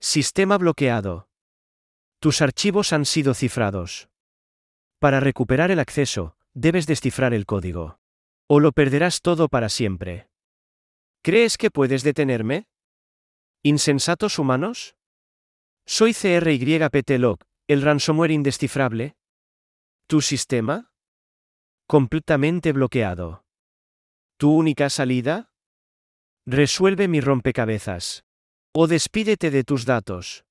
Sistema bloqueado. Tus archivos han sido cifrados. Para recuperar el acceso, debes descifrar el código. O lo perderás todo para siempre. ¿Crees que puedes detenerme? ¿Insensatos humanos? Soy CRYPT-Log, el ransomware indescifrable. ¿Tu sistema? Completamente bloqueado. ¿Tu única salida? Resuelve mi rompecabezas. O despídete de tus datos.